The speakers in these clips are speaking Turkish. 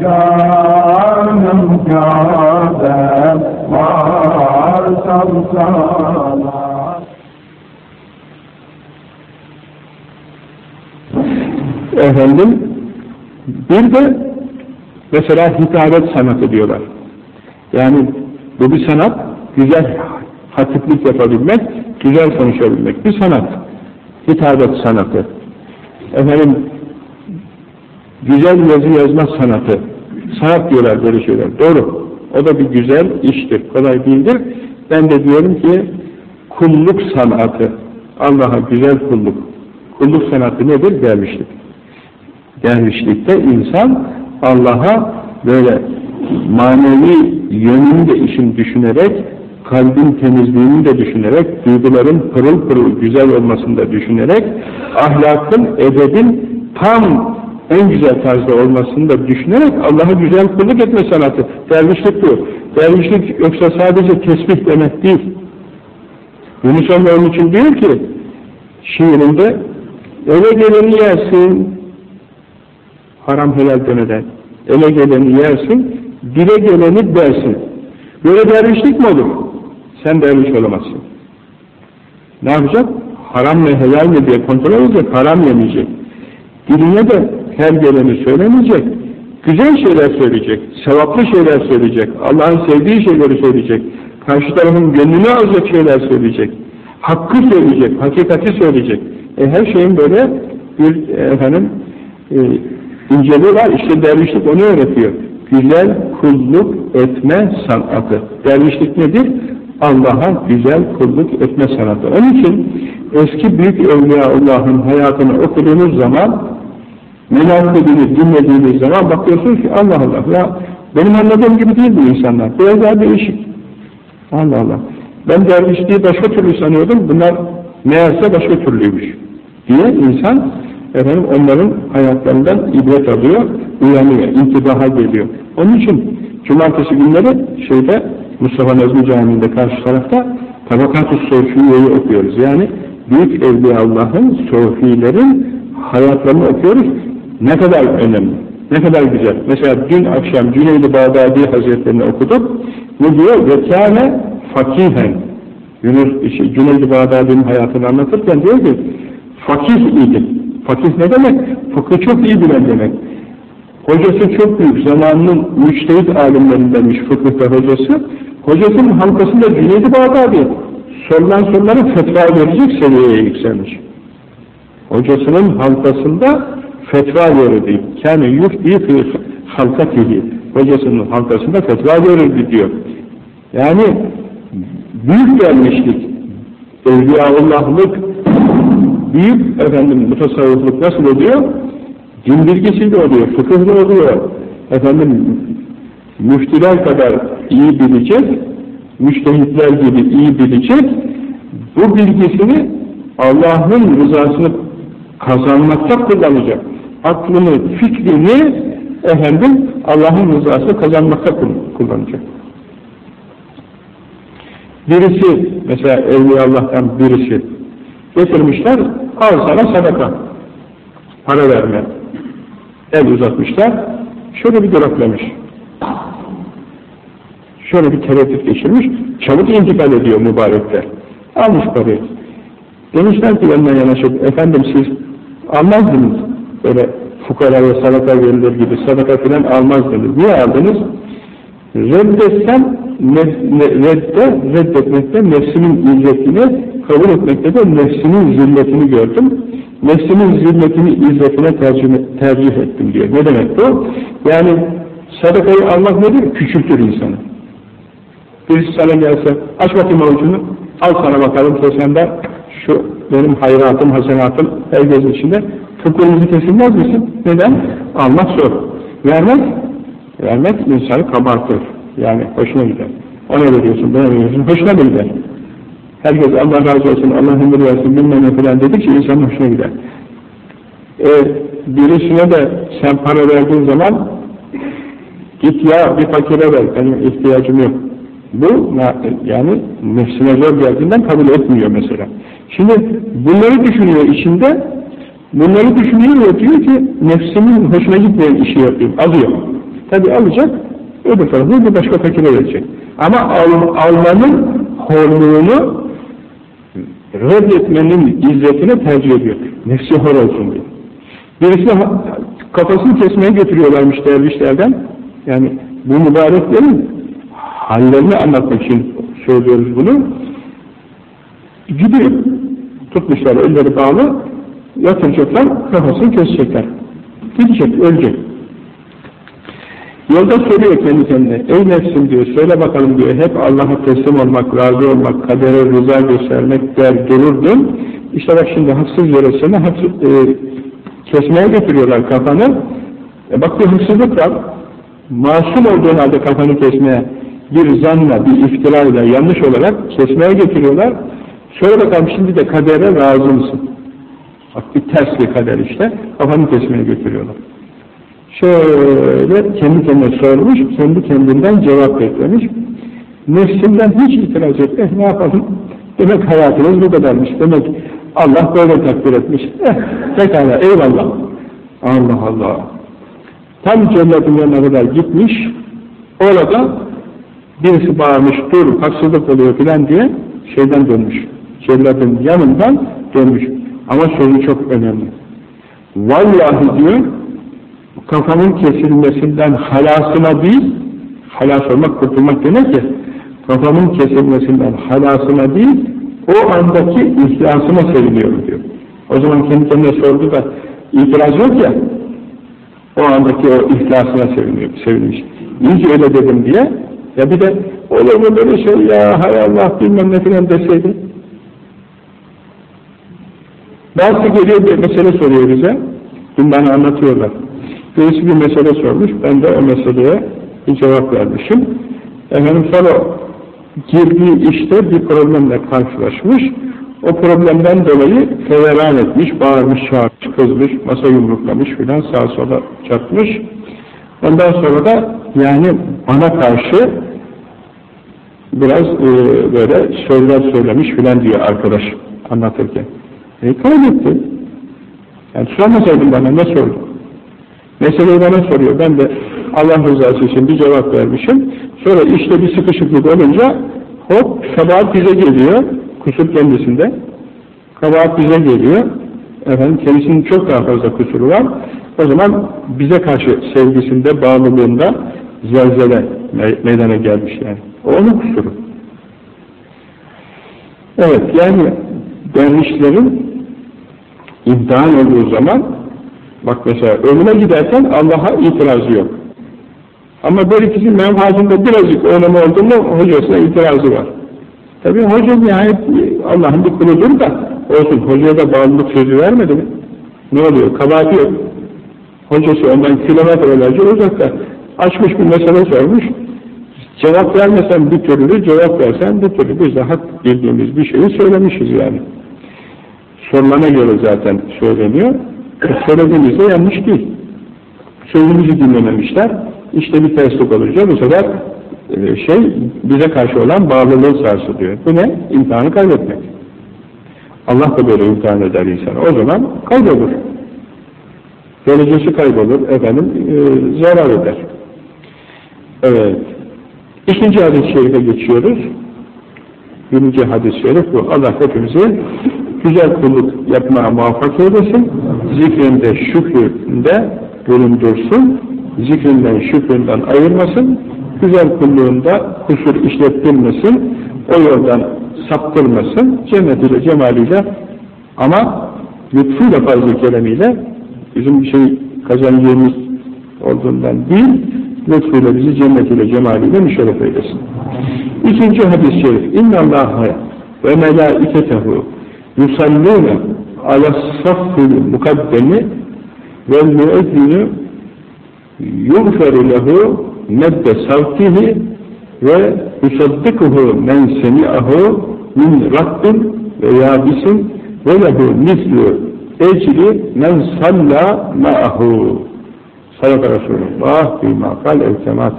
Canım Kabe varsam sana Efendim, bir de mesela hitabet sanatı diyorlar. Yani bu bir sanat, güzel hatiplik yapabilmek, güzel konuşabilmek bir sanat. Hitabet sanatı. Efendim, güzel yazı yazma sanatı. Sanat diyorlar böyle şeyler. Doğru. O da bir güzel iştir. Kolay değildir. Ben de diyorum ki kulluk sanatı. Allah'a güzel kulluk. Kulluk sanatı nedir? Dervişlik. Dervişlikte insan Allah'a böyle manevi yönünü de işin düşünerek, kalbin temizliğini de düşünerek, duyguların pırıl pırıl güzel olmasını da düşünerek, ahlakın, edebin tam en güzel tarzda olmasını da düşünerek Allah'a güzel kulluk etme sanatı. Dervişlik bu. Dervişlik yoksa sadece tesbih demek değil. Yunus onun için diyor ki, şiirinde, eve geleni yersin, haram helal demeden, ele geleni yersin, dile geleni dersin. Böyle dervişlik mi olur? Sen derviş olamazsın. Ne yapacak? Haram mı helal mi diye kontrol edecek, haram yemeyecek. Diline de her geleni söylemeyecek, güzel şeyler söyleyecek, sevaplı şeyler söyleyecek, Allah'ın sevdiği şeyleri söyleyecek, karşı tarafın gönlünü alacak şeyler söyleyecek, hakkı söyleyecek, hakikati söyleyecek. E her şeyin böyle bir efendim e, inceliği var. İşte dervişlik onu öğretiyor. Güzel kulluk etme sanatı. Dervişlik nedir? Allah'a güzel kulluk etme sanatı. Onun için eski büyük Evliyaullah'ın hayatını okuduğunuz zaman menakibini dinlediğiniz zaman bakıyorsunuz ki Allah Allah ya benim anladığım gibi değil bu insanlar. Biraz daha değişik. Allah Allah. Ben dervişliği başka türlü sanıyordum. Bunlar meğerse başka türlüymüş. Diye insan efendim onların hayatlarından ibret alıyor, uyanıyor, intibaha geliyor. Onun için cumartesi günleri şeyde Mustafa Nazmi Camii'nde karşı tarafta Tabakat-ı Sofiye'yi okuyoruz. Yani Büyük Evliya Allah'ın Sofilerin hayatlarını okuyoruz. Ne kadar önemli, ne kadar güzel. Mesela dün akşam Cüneyd-i Bağdadi Hazretlerini okuduk. Ne diyor? Vekâne fakihen. Yunus, şey, Cüneyd-i Bağdadi'nin hayatını anlatırken diyor ki fakih idi. Fakih ne demek? Fıkı çok iyi bilen demek. Hocası çok büyük, zamanının müçtehit alimlerindenmiş fıkıhta hocası. Hocasının halkasında Cüneyd-i Bağdadi sorulan soruları fetva verecek seviyeye yükselmiş. Hocasının halkasında fetva verirdi. Yani yufti fi halkatihi. Hocasının halkasında fetva verirdi diyor. Yani büyük gelmişlik, Evliyaullahlık, büyük efendim mutasavvıflık nasıl oluyor? Din bilgisiyle oluyor, fıkıhlı oluyor. Efendim müftüler kadar iyi bilecek, müştehitler gibi iyi bilecek, bu bilgisini Allah'ın rızasını kazanmakta kullanacak. Aklını, fikrini efendim Allah'ın rızası kazanmakta kullanacak. Birisi, mesela Evliya Allah'tan birisi getirmişler, al sana sadaka. Para verme. El uzatmışlar, şöyle bir duraklamış. Şöyle bir tereddüt geçirmiş, çabuk intikal ediyor mübarekler. Almış parayı. Demişler ki yanına yanaşıp, efendim siz almazdınız, böyle fukaraya sadaka verilir gibi sadaka filan almazdınız. Niye aldınız? Reddetsem, redde, reddetmekte nefsimin izzetini, kabul etmekte de nefsimin zilletini gördüm. Nefsimin zilletini izzetine tercih, tercih ettim diyor. Ne demek bu? Yani sadakayı almak nedir? Küçültür insanı. Birisi sana gelse, aç bakayım avucunu, al sana bakalım kesende şu benim hayratım, hasenatım herkesin içinde kıpkırmızı kesilmez misin? Neden? Almak zor. Vermek vermek insanı kabartır. Yani hoşuna gider. Ona veriyorsun, bana veriyorsun, hoşuna gider. Herkes Allah razı olsun, Allah ömür versin, bilmem ne falan dedikçe insanın hoşuna gider. E, birisine de sen para verdiğin zaman git ya bir fakire ver, benim ihtiyacım yok. Bu yani nefsine zor geldiğinden kabul etmiyor mesela. Şimdi bunları düşünüyor içinde, bunları düşünüyor ve diyor ki nefsimin hoşuna gitmeyen işi yapayım, alıyor. Tabi alacak, öbür tarafı bir başka fakire verecek. Ama al, almanın horluğunu reddetmenin izzetine tercih ediyor. Nefsi hor olsun diye. Birisi kafasını kesmeye getiriyorlarmış dervişlerden. Yani bu mübareklerin hallerini anlatmak için söylüyoruz bunu. Gidiyor. Tutmuşlar, elleri bağlı, yatıracaklar, kafasını kesecekler. Gidecek, ölecek. Yolda soruyor kendi kendine, ey nefsim diyor, söyle bakalım diyor, hep Allah'a teslim olmak, razı olmak, kadere rıza göstermek der dururdun. İşte bak şimdi haksız yere seni haksız, e, kesmeye getiriyorlar kafanı. E bak bir hırsızlık var. Masum olduğun halde kafanı kesmeye bir zanla, bir iftirayla, yanlış olarak kesmeye getiriyorlar. Söyle bakalım şimdi de kadere razı mısın? Bak bir ters bir kader işte. Kafanı kesmeye götürüyorlar. Şöyle kendi kendine sormuş, kendi kendinden cevap beklemiş. Nefsinden hiç itiraz yok. Eh ne yapalım? Demek hayatınız bu kadarmış. Demek Allah böyle takdir etmiş. Eh pekala eyvallah. Allah Allah. Tam cennetin yanına kadar gitmiş. Orada birisi bağırmış, dur haksızlık oluyor filan diye şeyden dönmüş. Celladın yanından dönmüş. Ama sonu çok önemli. Vallahi diyor, kafanın kesilmesinden halasına değil, halas olmak, kurtulmak demek ki, kafamın kesilmesinden halasına değil, o andaki ihlasıma seviniyorum diyor. O zaman kendi kendine sordu da, itiraz yok ya, o andaki o ihlasına seviniyor, sevinmiş. İyice öyle dedim diye, ya bir de olur mu böyle şey ya, hay Allah bilmem ne filan deseydi. Bazı geliyor bir mesele soruyor bize, dün bana anlatıyorlar. Birisi bir mesele sormuş, ben de o meseleye bir cevap vermişim. Efendim sonra girdiği işte bir problemle karşılaşmış, o problemden dolayı feveran etmiş, bağırmış, çağırmış, kızmış, masa yumruklamış filan sağa sola çarpmış. Ondan sonra da yani bana karşı biraz e, böyle sözler söylemiş filan diyor arkadaş anlatırken. E kaybetti. Yani sormasaydın bana ne sordun? Meseleyi bana soruyor. Ben de Allah rızası için bir cevap vermişim. Sonra işte bir sıkışıklık olunca hop kabahat bize geliyor. Kusur kendisinde. Kabahat bize geliyor. Efendim kendisinin çok daha fazla kusuru var. O zaman bize karşı sevgisinde, bağlılığında zelzele meydana gelmiş yani. O onun kusuru. Evet yani dervişlerin imtihan olduğu zaman bak mesela ölüme giderken Allah'a itirazı yok. Ama böyle ikisi menfaatinde birazcık önemi oldu mu hocasına itirazı var. Tabi hoca nihayet Allah'ın bir kuludur da olsun hocaya da bağlılık sözü vermedi mi? Ne oluyor? Kabahati yok. Hocası ondan kilometrelerce uzakta. Açmış bir mesele sormuş. Cevap vermesen bir türlü, cevap versen bir türlü. Biz de hak bildiğimiz bir şeyi söylemişiz yani. Sorulana göre zaten söyleniyor. E, söylediğimizde yanlış değil. Sözümüzü dinlememişler. İşte bir terslik olunca bu sefer e, şey bize karşı olan bağlılığı sarsılıyor. Bu ne? İmtihanı kaybetmek. Allah da böyle imtihan eder insanı. O zaman kaybolur. Derecesi kaybolur, efendim, e, zarar eder. Evet. İkinci hadis-i şerife geçiyoruz. Birinci hadis-i şerif bu. Allah hepimizi güzel kulluk yapmaya muvaffak eylesin. Zikrinde, şükründe bulundursun. Zikrinden, şükründen ayırmasın. Güzel kulluğunda kusur işlettirmesin. O yoldan saptırmasın. Cennetiyle, cemaliyle ama lütfuyla fazla keremiyle bizim bir şey kazanacağımız olduğundan değil, lütfuyla bizi cennetiyle, cemaliyle müşerref eylesin. İkinci hadis-i şerif, اِنَّ اللّٰهَ وَمَلَائِكَتَهُ yusallûne ala saffil mukaddemi vel müezzinu yugferu lehu medde savtihi ve yusaddikuhu men semi'ahu min rabbin ve yabisin ve lehu mislu ecri men salla ma'ahu Sadaka Resulullah bima kal evkema.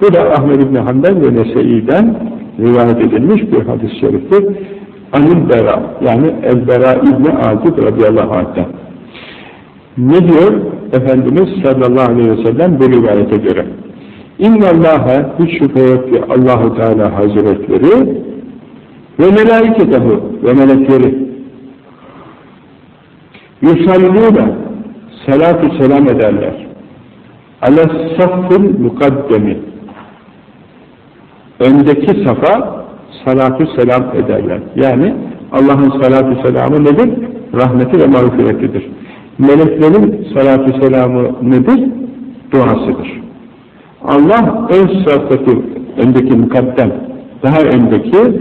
Bu da Ahmed İbni Hanbel ve Nese'iden rivayet edilmiş bir hadis-i şeriftir. Anil Bera yani El-Bera İbni Azib radıyallahu anh'ten ne diyor? Efendimiz sallallahu aleyhi ve sellem bu rivayete göre. İnna Allah'a hiç şüphe yok ki Allahu Teala Hazretleri ve melaiketehu ve melekleri. Yusallûne salatu selam ederler. Ala saffil mukaddemi. Öndeki safa salatu selam ederler. Yani Allah'ın salatu selamı nedir? Rahmeti ve mağfiretidir. Meleklerin salatu selamı nedir? Duasıdır. Allah ön saftaki, öndeki mukaddem, daha öndeki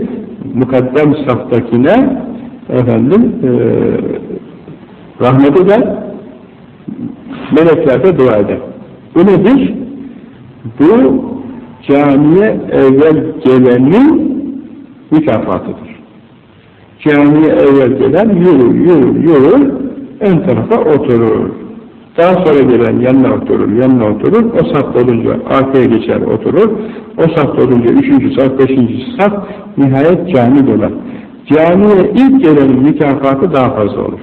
mukaddem saftakine efendim e, rahmet eder, melekler de dua eder. Bu nedir? Bu camiye evvel gelenin mükafatıdır. Camiye evvel gelen yürür, yürür, yürür, ön tarafa oturur. Daha sonra gelen yanına oturur, yanına oturur, o saf olunca arkaya geçer oturur, o saf olunca üçüncü saf, beşinci saf, nihayet cami dolar. Camiye ilk gelenin mükafatı daha fazla olur.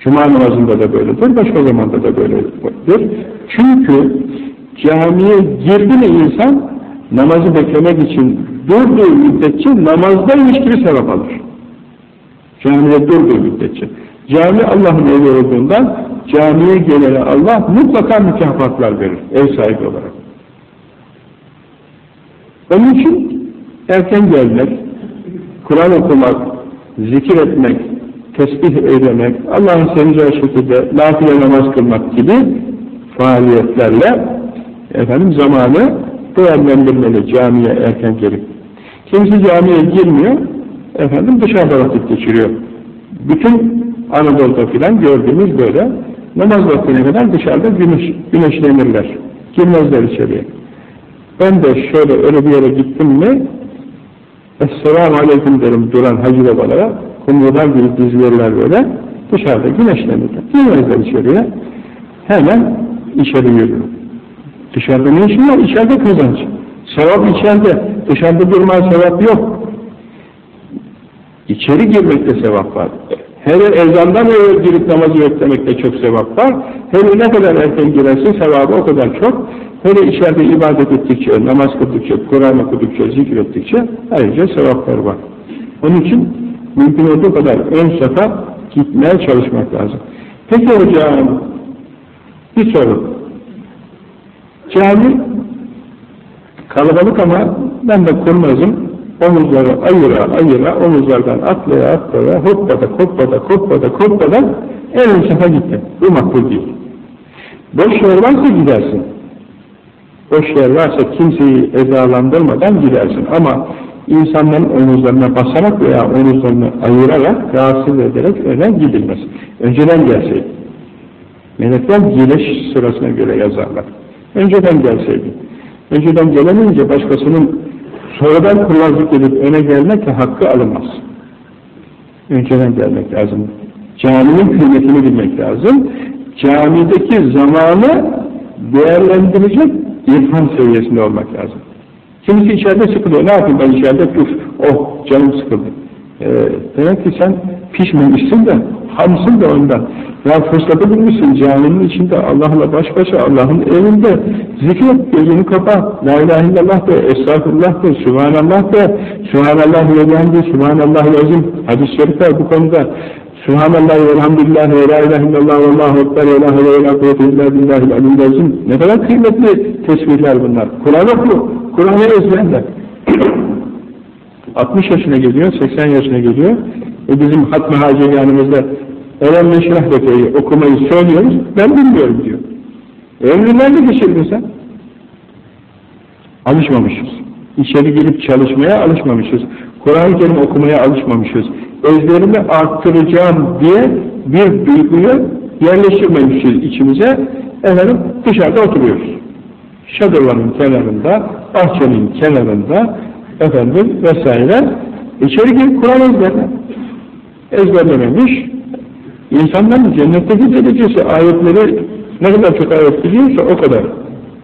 Cuma namazında da böyledir, başka zamanda da böyledir. Çünkü camiye girdi mi insan, namazı beklemek için durduğu müddetçe namazdaymış gibi sevap alır. Camide durduğu müddetçe. Cami Allah'ın evi olduğundan camiye gelene Allah mutlaka mükafatlar verir ev sahibi olarak. Onun için erken gelmek, Kur'an okumak, zikir etmek, tesbih eylemek, Allah'ın seveceği şekilde nafile namaz kılmak gibi faaliyetlerle efendim zamanı değerlendirmeli camiye erken gelip. Kimisi camiye girmiyor, efendim dışarıda vakit geçiriyor. Bütün Anadolu'da filan gördüğümüz böyle namaz vaktine kadar dışarıda güneş, güneşlenirler. Girmezler içeriye. Ben de şöyle öyle bir yere gittim mi Esselamu Aleyküm derim duran hacı babalara kumrular gibi dizilerler böyle dışarıda güneşlenirler. Girmezler içeriye. Hemen içeri yürüyorum. Dışarıda ne işin var? İçeride kazanç. Sevap içeride. Dışarıda durmaya sevap yok. İçeri girmekte sevap var. Hele ezandan evvel girip namazı beklemekte çok sevap var. Hele ne kadar erken girersin sevabı o kadar çok. Hele içeride ibadet ettikçe, namaz kıldıkça, Kur'an okudukça, zikrettikçe ayrıca sevaplar var. Onun için mümkün olduğu kadar ön safa gitmeye çalışmak lazım. Peki hocam, bir soru. Cami kalabalık ama ben de kurnazım. Omuzları ayıra ayıra, omuzlardan atlaya atlaya, hoppada hoppada hoppada hoppada en ön safa gitti. Bu makbul değil. Boş yer varsa gidersin. Boş yer varsa kimseyi ezalandırmadan gidersin. Ama insanların omuzlarına basarak veya omuzlarını ayırarak, rahatsız ederek öne gidilmez. Önceden gelseydi. Melekler geliş sırasına göre yazarlar. Önceden gelseydi. Önceden gelemeyince başkasının sonradan kurnazlık edip öne gelmekle hakkı alınmaz. Önceden gelmek lazım. Caminin kıymetini bilmek lazım. Camideki zamanı değerlendirecek irfan seviyesinde olmak lazım. Kimisi içeride sıkılıyor. Ne yapayım ben içeride? Dur. Oh canım sıkıldı. Ee, demek ki sen pişmemişsin de hamsın da ondan. Ya fırsatı bulmuşsun caminin içinde Allah'la baş başa Allah'ın evinde. Zikret gözünü kapa. La ilahe illallah de Estağfurullah de Subhanallah de. Subhanallah ve elhamdü Subhanallah azim hadis-i şerifler bu konuda. Subhanallah ve elhamdülillah ve la ilahe illallah ve allahu ekber ve la havle ve la kuvvete illa billahil aliyyil azim. Ne kadar kıymetli tesbihler bunlar. Kur'an oku Kur'an'ı ezberle. 60 yaşına geliyor 80 yaşına geliyor e bizim hatmi haceganımızda Elem neşrah rekeyi okumayı söylüyoruz, ben bilmiyorum diyor. Ömrü nerede geçirdin sen? Alışmamışız. İçeri girip çalışmaya alışmamışız. Kur'an-ı Kerim okumaya alışmamışız. Ezberimi arttıracağım diye bir duyguyu yerleştirmemişiz içimize, efendim dışarıda oturuyoruz. Şadırların kenarında, bahçenin kenarında, efendim vesaire, içeri girip Kur'an ezberle Ezberlememiş, insanların cennetteki derecesi ayetleri ne kadar çok ayet biliyorsa o kadar.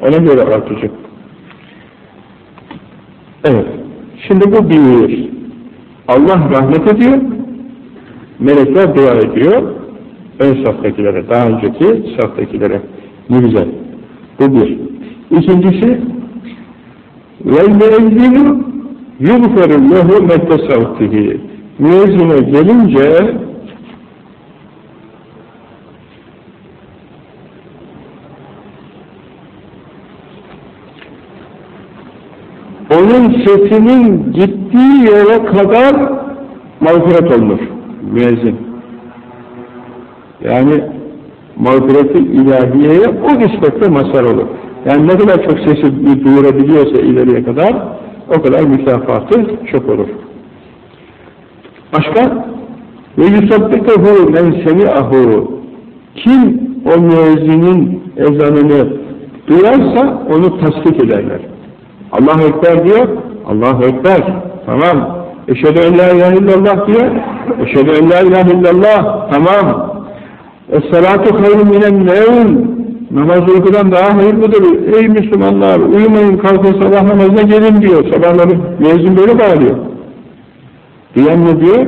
Ona göre artacak. Evet. Şimdi bu bir. Allah rahmet ediyor. Melekler dua ediyor. Ön saftakilere, daha önceki saftakilere. Ne güzel. Bu bir. İkincisi وَالْمُعَذِّنُ يُغْفَرُ لَهُ مَتَّسَوْتِهِ Müezzine gelince onun sesinin gittiği yere kadar mağfiret olunur. Müezzin. Yani mağfireti ilahiyeye o nispette mazhar olur. Yani ne kadar çok sesi duyurabiliyorsa ileriye kadar o kadar mükafatı çok olur. Başka? Ve yusaddikahu men semi'ahu kim o müezzinin ezanını duyarsa onu tasdik ederler. Allahu Ekber diyor, Allahu Ekber, tamam. Eşhedü en la ilahe illallah diyor, eşhedü en la ilahe illallah, tamam. Es-salatu hayrun minen nevm, namaz uykudan daha hayırlıdır. Ey Müslümanlar, uyumayın, kalkın sabah namazına gelin diyor. Sabahları müezzin böyle bağırıyor. Diyen ne diyor?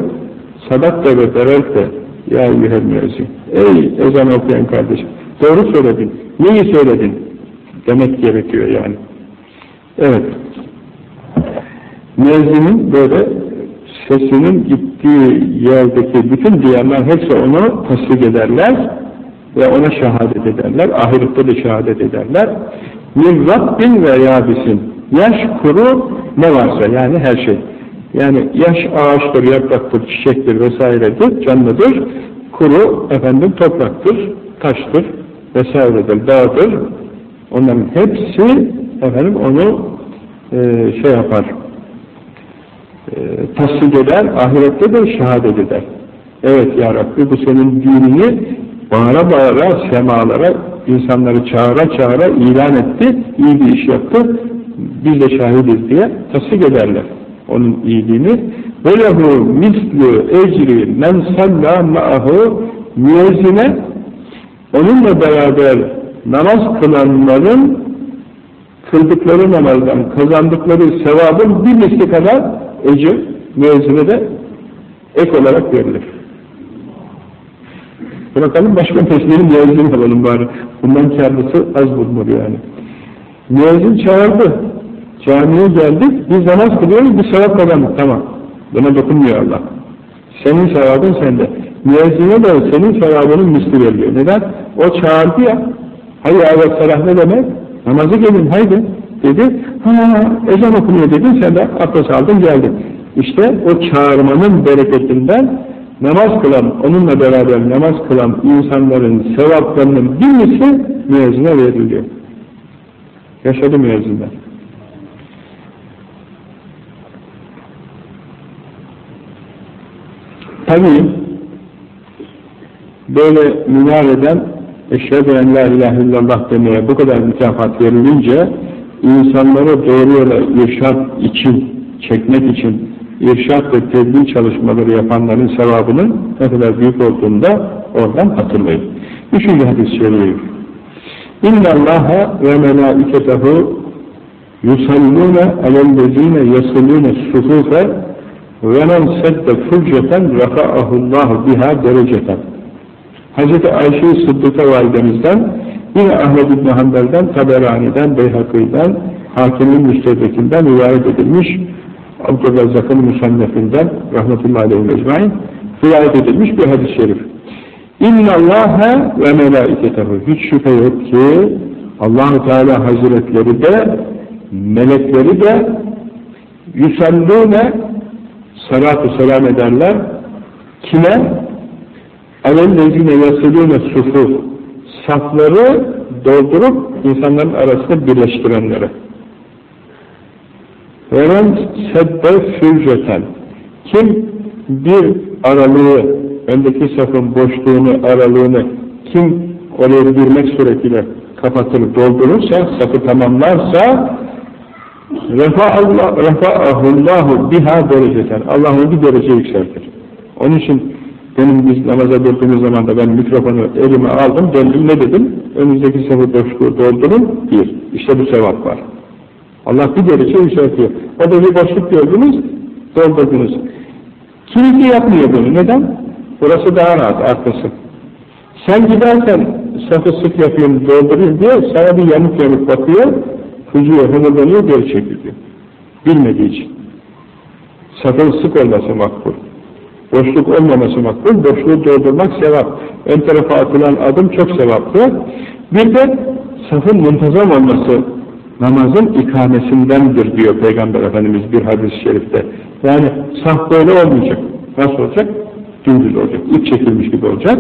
Sadak da ve berek de, ya eyyühel. Ey ezan okuyan kardeşim, doğru söyledin, neyi söyledin? Demek gerekiyor yani. Evet. Müezzinin böyle sesinin gittiği yerdeki bütün diyenler hepsi onu tasdik ederler ve ona şehadet ederler. Ahirette de şehadet ederler. Min Rabbin ve yabisin. Yaş, kuru ne varsa yani her şey. Yani yaş ağaçtır, yapraktır, çiçektir vesairedir, canlıdır. Kuru efendim topraktır, taştır vesairedir, dağdır. Onların hepsi efendim onu e, şey yapar, e, tasdik eder, ahirette de şehadet eder. Evet ya Rabbi bu senin dinini bağıra bağıra semalara, insanları çağıra çağıra ilan etti, iyi bir iş yaptı, biz de şahidiz diye tasdik ederler onun iyiliğini ve lehu mislu ecri men salla ma'ahu müezzine onunla beraber namaz kılanların kıldıkları namazdan kazandıkları sevabın bir misli kadar ecir müezzine de ek olarak verilir. Bırakalım başka tesbihini müezzin alalım bari. Bundan karlısı az bulunur yani. Müezzin çağırdı. Camiye geldik, biz namaz kılıyoruz, bir sevap kazandık, tamam. Buna dokunmuyor Allah. Senin sevabın sende. Müezzine de senin sevabının misli veriliyor. Neden? O çağırdı ya, hayır evet salah ne demek? Namazı gelin haydi dedi. Ha ezan okunuyor dedin sen de abdest aldın geldin. İşte o çağırmanın bereketinden namaz kılan, onunla beraber namaz kılan insanların sevaplarının bir misli müezzine veriliyor. Yaşadı müezzinler. Tabii böyle minareden eşhedü en la ilahe illallah demeye bu kadar mükafat verilince insanları doğru yola irşat için, çekmek için irşat ve tebliğ çalışmaları yapanların sevabının ne kadar büyük olduğunu da oradan hatırlayın. Üçüncü hadis-i şerif. Allaha ve melâiketehu yusallûne alellezîne yasilûne sufufe ve men sedde furceten rafa'ahullahu biha dereceten. Hz. Ayşe-i Sıddık'a validemizden, yine Ahmed İbni Hanbel'den, Taberani'den, Beyhakî'den, Hakimin Müstedrekinden rivayet edilmiş, Abdurrazzak'ın Musannefinden, rahmetullahi aleyhi mecmain, rivayet edilmiş bir hadis-i şerif. İnna Allaha ve melâiketehu. Hiç şüphe yok ki Allahu Teala Hazretleri de melekleri de yusallûne salatu selam ederler. Kime? Alellezine yasilûne sufuf safları doldurup insanların arasında birleştirenlere. Veren sedde fürceten kim bir aralığı öndeki safın boşluğunu, aralığını kim oraya girmek suretiyle kapatılıp doldurursa, safı tamamlarsa refa'ahullahu biha dereceten. Allah onu bir derece yükseltir. Onun için benim biz namaza durduğumuz zaman da ben mikrofonu elime aldım, döndüm ne dedim? Önümüzdeki safı boşluğu doldurun, bir. İşte bu sevap var. Allah bir derece yükseltiyor. O da bir boşluk gördünüz, doldurdunuz. Kimisi yapmıyor bunu. Neden? Burası daha rahat, arkası. Sen giderken safı sık yapayım, doldurayım diye sana bir yamuk yamuk bakıyor, hızıyor, hımırdanıyor, geri çekiliyor. Bilmediği için. Safın sık olması makbul. Boşluk olmaması makbul, boşluğu doldurmak sevap. Ön tarafa atılan adım çok sevaplı. Bir de safın muntazam olması namazın ikamesindendir diyor Peygamber Efendimiz bir hadis-i şerifte. Yani saf böyle olmayacak. Nasıl olacak? Dümdüz olacak. İp çekilmiş gibi olacak.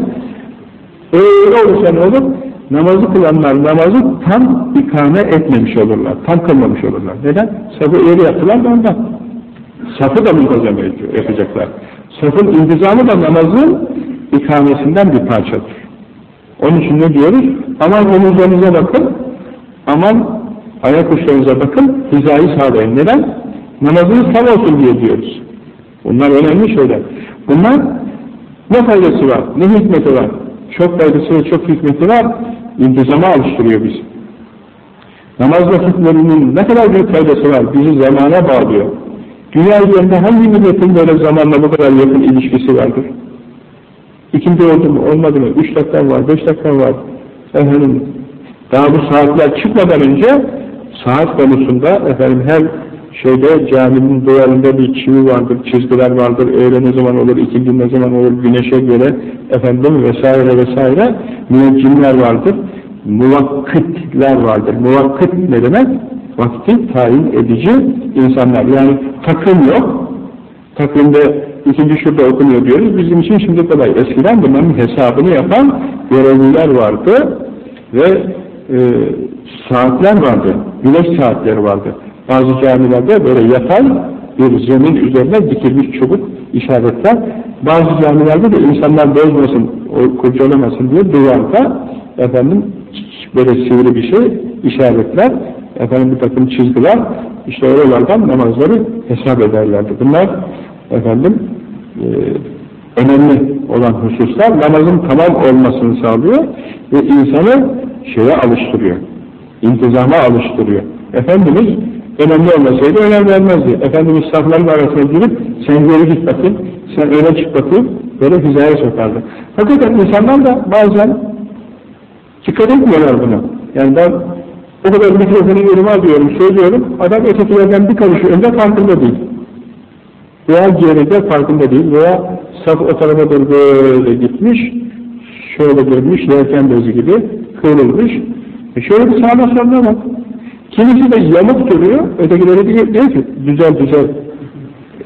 Öyle olursa ne olur? Namazı kılanlar namazı tam ikame etmemiş olurlar. Tam kılmamış olurlar. Neden? Safı eğri yaptılar da ondan. Safı da muntazam yapacaklar. Safın intizamı da namazın ikamesinden bir parçadır. Onun için ne diyoruz? Aman omuzlarınıza bakın, aman ayak uçlarınıza bakın, hizayı sağlayın. Neden? Namazınız tam olsun diye diyoruz. Bunlar önemli şeyler. Bunlar ne faydası var, ne hikmeti var? Çok faydası ve çok hikmeti var, intizama alıştırıyor bizi. Namaz vakitlerinin ne kadar büyük faydası var, bizi zamana bağlıyor. Dünya üzerinde hangi milletin böyle zamanla bu kadar yakın ilişkisi vardır? İkindi oldu mu, olmadı mı? Üç dakika var, beş dakika var. Efendim, daha bu saatler çıkmadan önce saat konusunda efendim her şeyde caminin duvarında bir çivi vardır, çizgiler vardır, öğle ne zaman olur, ikindi ne zaman olur, güneşe göre efendim vesaire vesaire müneccimler vardır, muvakkitler vardır. Muvakkit ne demek? Vakti tayin edici insanlar. Yani takım yok. Takvimde ikinci şurada okunuyor diyoruz. Bizim için şimdi kolay. Eskiden bunların hesabını yapan görevliler vardı ve e, saatler vardı. Güneş saatleri vardı. Bazı camilerde böyle yatay bir zemin üzerine dikilmiş çubuk işaretler. Bazı camilerde de insanlar bozmasın, kurcalamasın diye duvarda efendim böyle sivri bir şey işaretler, efendim bir takım çizgiler, işte oralardan namazları hesap ederlerdi. Bunlar efendim e, önemli olan hususlar namazın tamam olmasını sağlıyor ve insanı şeye alıştırıyor. İntizama alıştırıyor. Efendimiz önemli olmasaydı önem vermezdi. Efendimiz safların arasına girip sen geri git bakayım, sen öne çık bakayım, böyle hizaya sokardı. Hakikaten insanlar da bazen dikkat etmiyorlar buna. Yani ben o kadar mikrofonu elime alıyorum, söylüyorum, adam ötekilerden bir karış önde farkında değil. Veya geride farkında değil veya saf o tarafa doğru böyle gitmiş, şöyle durmuş, yelken bezi gibi kıvrılmış. E şöyle bir sağına soluna bak. Kimisi de yamuk duruyor, ötekileri diyor, diyor ki düzel düzel.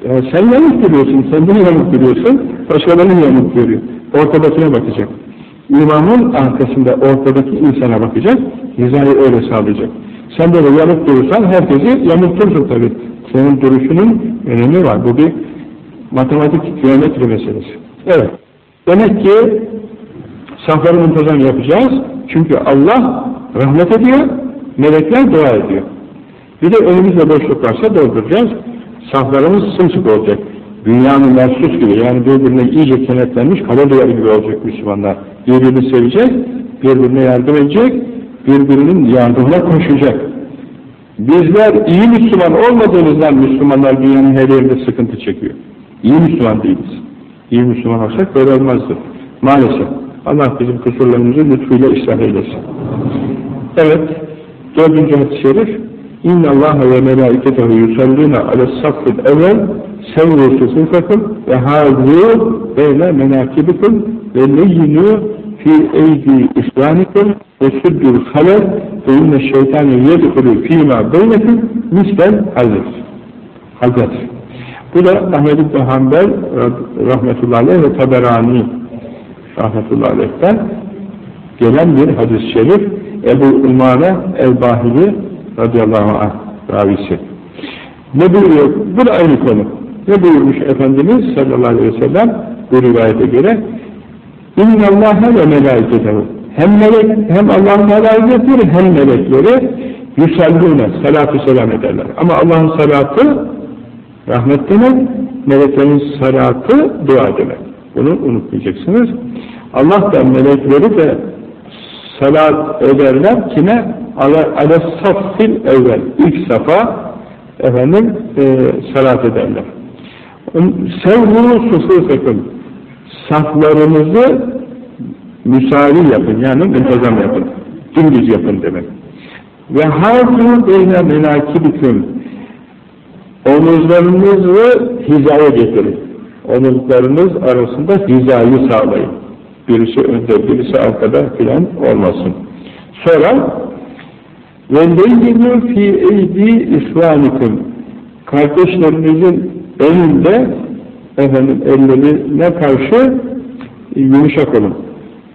Ya sen yamuk duruyorsun, sen de yamuk duruyorsun, başkalarının yamuk görüyor. Ortadakine bakacak. İmamın arkasında ortadaki insana bakacak, hizayı öyle sağlayacak. Sen böyle yamuk durursan herkesi yamultursun tabii. Senin duruşunun önemi var. Bu bir matematik geometri meselesi. Evet. Demek ki safları muntazam yapacağız. Çünkü Allah rahmet ediyor, melekler dua ediyor. Bir de önümüzde boşluk varsa dolduracağız. Saflarımız sımsıkı olacak. Dünyanın mersus gibi yani birbirine iyice kenetlenmiş kara gibi olacak Müslümanlar. Birbirini sevecek, birbirine yardım edecek, birbirinin yardımına koşacak. Bizler iyi Müslüman olmadığımızdan Müslümanlar dünyanın her yerinde sıkıntı çekiyor. İyi Müslüman değiliz. İyi Müslüman olsak böyle olmazdı. Maalesef. Allah bizim kusurlarımızı lütfuyla ıslah eylesin. Evet, dördüncü hadis-i şerif اِنَّ اللّٰهَ وَمَلَائِكَتَهُ يُسَلُّونَ عَلَى الصَّفِّ الْاَوَّلِ سَوْرُوا صُفُوفَكُمْ وَهَذُوا بَيْنَ مَنَاكِبِكُمْ وَلَيِّنُوا فِي اَيْدِي اِسْلَانِكُمْ وَسُدُّوا الْخَلَلْ فَاِنَّ الشَّيْطَانَ يَدْخُلُ ف۪ي مَا بَيْنَكُمْ مِسْلَ الْحَزَرِ Hazret. Bu da Ahmed İbni Hanbel rahmetullahi aleyh ve Taberani rahmetullahi aleyh'ten gelen bir hadis-i şerif Ebu Umare el-Bahili radıyallahu anh ravisi. Ne buyuruyor? Bu da aynı konu. Ne buyurmuş Efendimiz sallallahu aleyhi ve sellem bu rivayete göre İnnallâhe ve melâiketehu Hem melek, hem Allah-u Teala Hazretleri hem melekleri yüsellûne, salatü selam ederler. Ama Allah'ın salatı rahmet demek, meleklerin salatı dua demek. Bunu unutmayacaksınız. Allah da melekleri de salat ederler kime? Ala saffil evvel. ilk safa efendim e, salat ederler. Sevhû sufûfeküm saflarınızı müsavi yapın yani muntazam yapın. Dümdüz yapın demek. Ve hâfû beyne menâkibiküm omuzlarınızı hizaya getirin. Omuzlarınız arasında hizayı sağlayın. Birisi önde, birisi arkada filan olmasın. Sonra وَالْلَيْلِنُ fi eydi ihvanikum Kardeşlerinizin önünde efendim ellerine karşı yumuşak olun.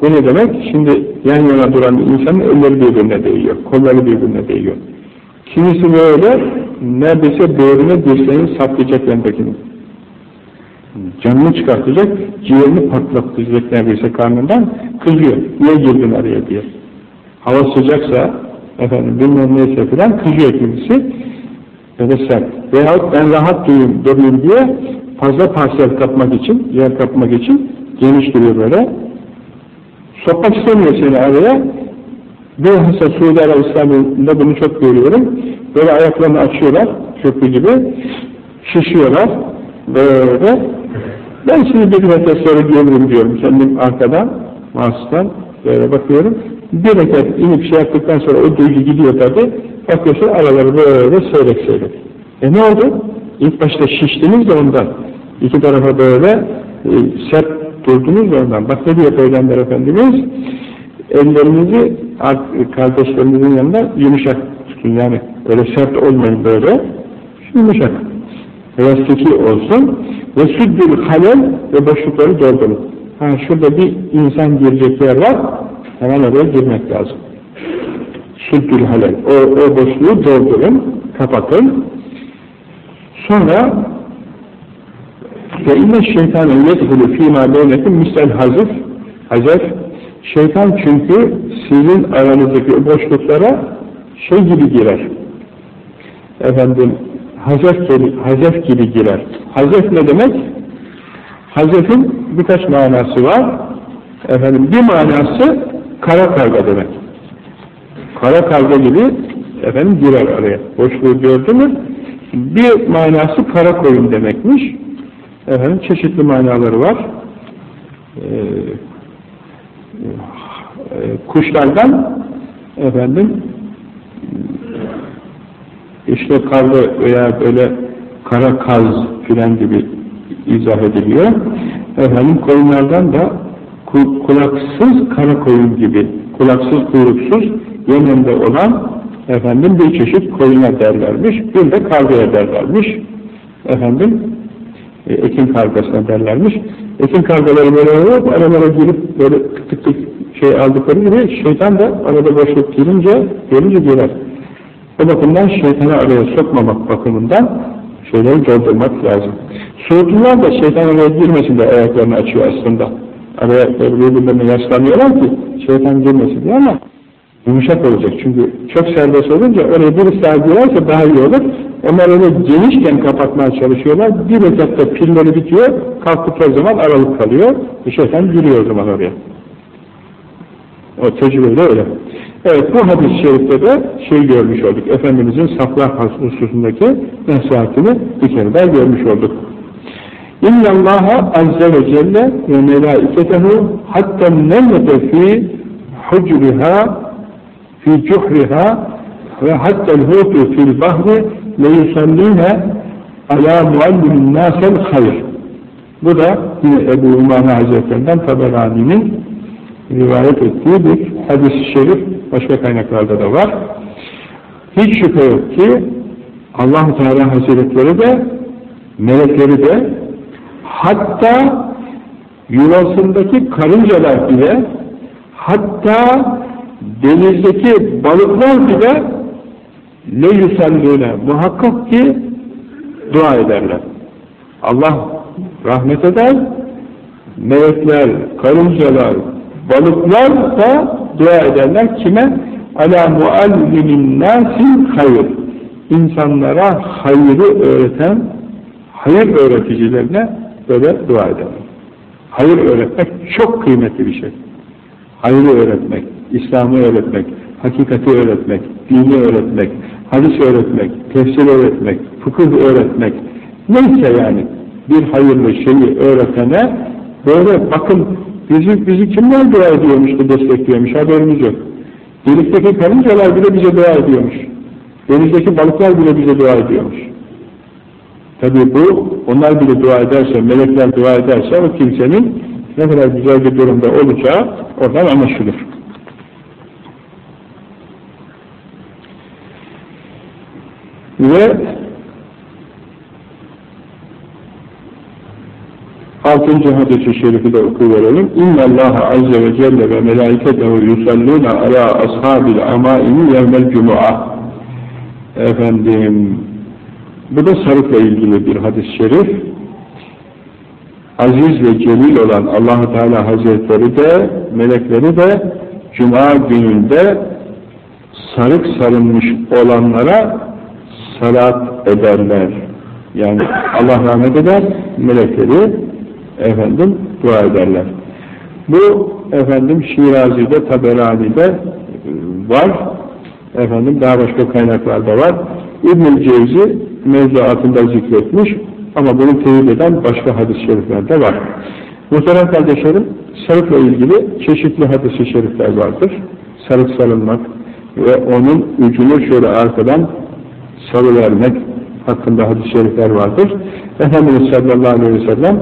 Bu ne demek? Şimdi yan yana duran insanın elleri birbirine değiyor, kolları birbirine değiyor. Kimisi böyle neredeyse böğrüne dirseğini saplayacak yandakini. Canını çıkartacak, ciğerini patlatacak neredeyse karnından, kızıyor. Niye girdin araya diye. Hava sıcaksa, efendim bilmem neyse filan kızıyor kimisi. Böyle sert. Veyahut ben rahat durayım, durayım diye fazla parsel kapmak için, yer kapmak için geniş duruyor böyle. Sokmak istemiyor seni araya. Bilhassa Suudi Arabistan'da bunu çok görüyorum. Böyle ayaklarını açıyorlar, köprü gibi. Şişiyorlar. Böyle. Ben şimdi bir rekat sonra gelirim diyorum. Kendim arkadan, Mars'tan böyle bakıyorum. Bir rekat inip şey yaptıktan sonra o duygu gidiyor tabi. Bakıyorsun araları böyle seyrek seyrek. E ne oldu? İlk başta şiştiniz de ondan. İki tarafa böyle e, sert durdunuz da ondan. Bak ne diyor Peygamber Efendimiz? Ellerinizi kardeşlerinizin yanında yumuşak tutun. Yani öyle sert olmayın böyle. Yumuşak. Elastiki olsun. Ve süddül halel ve boşlukları doldurun. Ha şurada bir insan girecek yer var. Hemen oraya girmek lazım. Süddül halel. O, o boşluğu doldurun. Kapatın. Sonra ve inne şeytanı yedhulu fîmâ beynekum misel hazif hazef şeytan çünkü sizin aranızdaki boşluklara şey gibi girer efendim hazef gibi, hazef gibi girer. Hazef ne demek? hazefin birkaç manası var. Efendim bir manası kara karga demek. Kara karga gibi efendim girer araya boşluğu gördü mü? Bir manası kara koyun demekmiş. Efendim çeşitli manaları var. Ee, e, kuşlardan efendim işte karlı veya böyle kara kaz filan gibi izah ediliyor. Efendim koyunlardan da kulaksız kara koyun gibi kulaksız kuyruksuz Yemen'de olan efendim bir çeşit koyuna derlermiş. Bir de kargaya derlermiş. Efendim e, ekin kargasına derlermiş. Ekin kargaları böyle hop aralara girip böyle tık tık tık şey aldıkları gibi şeytan da arada boşluk girince gelince girer. O bakımdan şeytanı araya sokmamak bakımından şeyleri doldurmak lazım. Suudlular da şeytan araya girmesin de ayaklarını açıyor aslında. Araya birbirlerine yaslanıyorlar ki şeytan girmesin diye ama yumuşak olacak. Çünkü çok serbest olunca oraya birisi daha girerse daha iyi olur. Onlar öyle genişken kapatmaya çalışıyorlar. Bir rekatta pilleri bitiyor, kalktıkları zaman aralık kalıyor. Şeytan giriyor o zaman oraya. O tecrübeyle öyle. Evet bu hadis-i şerifte de şey görmüş olduk. Efendimizin saflar hususundaki nasihatini bir kere daha görmüş olduk. Celle ve melaiketehu hatta nemmete fi hucriha fi cuhriha ve hatta hutu fil bahri le yusallîne alâ muallimin nâsel hayr. Bu da yine Ebu Umame Hazretlerinden Taberani'nin rivayet ettiği bir hadis-i şerif başka kaynaklarda da var. Hiç şüphe yok ki allah Teala Hazretleri de melekleri de hatta yuvasındaki karıncalar bile hatta denizdeki balıklar bile ne yusallûne muhakkak ki dua ederler. Allah rahmet eder, melekler, karıncalar, balıklar da dua ederler. Kime? Ala muallimin nasin hayır. İnsanlara hayrı öğreten, hayır öğreticilerine böyle dua ederler. Hayır öğretmek çok kıymetli bir şey. Hayrı öğretmek, İslam'ı öğretmek, hakikati öğretmek, dini öğretmek, hadis öğretmek, tefsir öğretmek, fıkıh öğretmek, neyse yani bir hayırlı şeyi öğretene böyle bakın bizi, bizi kimler dua ediyormuş da destekliyormuş haberimiz yok. Denizdeki karıncalar bile bize dua ediyormuş. Denizdeki balıklar bile bize dua ediyormuş. Tabi bu, onlar bile dua ederse, melekler dua ederse o kimsenin ne kadar güzel bir durumda olacağı oradan anlaşılır. Ve altıncı hadis-i şerifi de okuverelim. İnna Allah azze ve celle ve melaiketehu yusalluna ala ashabil amaini yevmel cumu'a. Efendim, bu da sarıkla ilgili bir hadis-i şerif. Aziz ve celil olan allah Teala Hazretleri de, melekleri de Cuma gününde sarık sarılmış olanlara salat ederler. Yani Allah rahmet eder, melekleri efendim dua ederler. Bu efendim Şirazi'de, Taberani'de e, var. Efendim daha başka kaynaklarda var. İbn-i Cevzi mevzuatında zikretmiş ama bunu teyit eden başka hadis-i şeriflerde var. Muhterem kardeşlerim, sarıkla ilgili çeşitli hadis-i şerifler vardır. Sarık sarılmak ve onun ucunu şöyle arkadan sarıvermek hakkında hadis-i şerifler vardır. Efendimiz sallallahu aleyhi ve sellem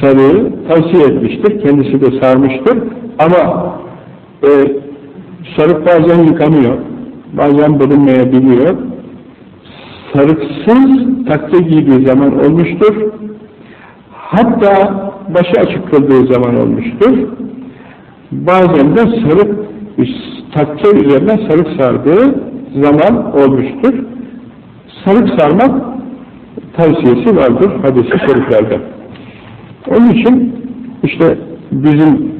sarığı tavsiye etmiştir. Kendisi de sarmıştır. Ama e, sarık bazen yıkanıyor. Bazen bulunmayabiliyor. Sarıksız takke giydiği zaman olmuştur. Hatta başı açık kıldığı zaman olmuştur. Bazen de sarık takke üzerine sarık sardığı zaman olmuştur. Sarık sarmak tavsiyesi vardır hadis-i şeriflerde. Onun için işte bizim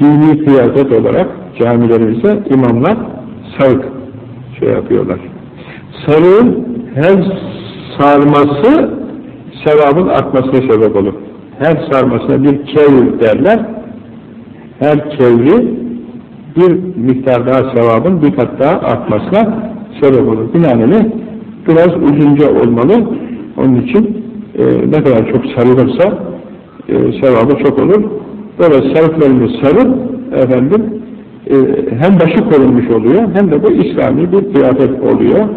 dini kıyafet olarak camilerimizde imamlar sarık şey yapıyorlar. Sarığın her sarması sevabın artmasına sebep olur. Her sarmasına bir kevr derler. Her kevri bir miktar daha sevabın bir kat daha artmasına sebep olur. Binaenaleyh biraz uzunca olmalı. Onun için e, ne kadar çok sarılırsa e, sevabı çok olur. Böyle sarıklarını sarıp efendim e, hem başı korunmuş oluyor hem de bu İslami bir kıyafet oluyor.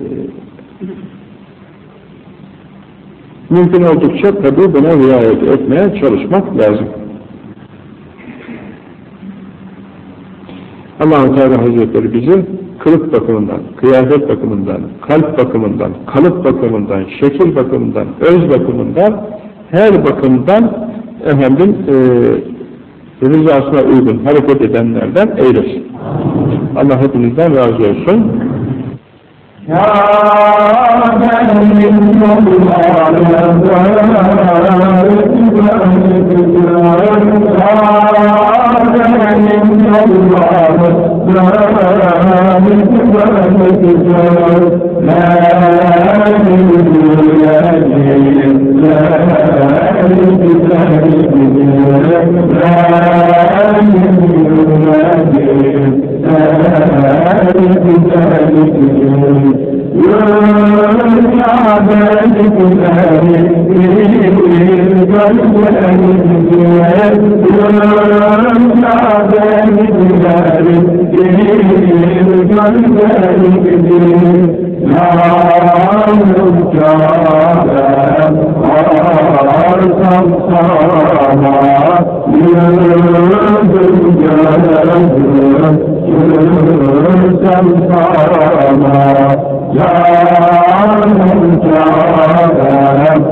E, mümkün oldukça tabi buna riayet etmeye çalışmak lazım. allah Teala Hazretleri bizim kılık bakımından, kıyafet bakımından, kalp bakımından, kalıp bakımından, şekil bakımından, öz bakımından, her bakımdan efendim e, rızasına uygun hareket edenlerden eylesin. Allah hepinizden razı olsun. Ya يا عبادك الآمنين Ya